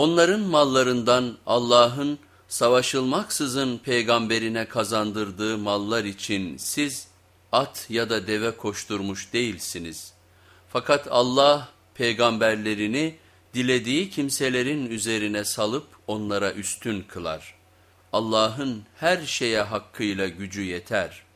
Onların mallarından Allah'ın savaşılmaksızın peygamberine kazandırdığı mallar için siz at ya da deve koşturmuş değilsiniz. Fakat Allah peygamberlerini dilediği kimselerin üzerine salıp onlara üstün kılar. Allah'ın her şeye hakkıyla gücü yeter.''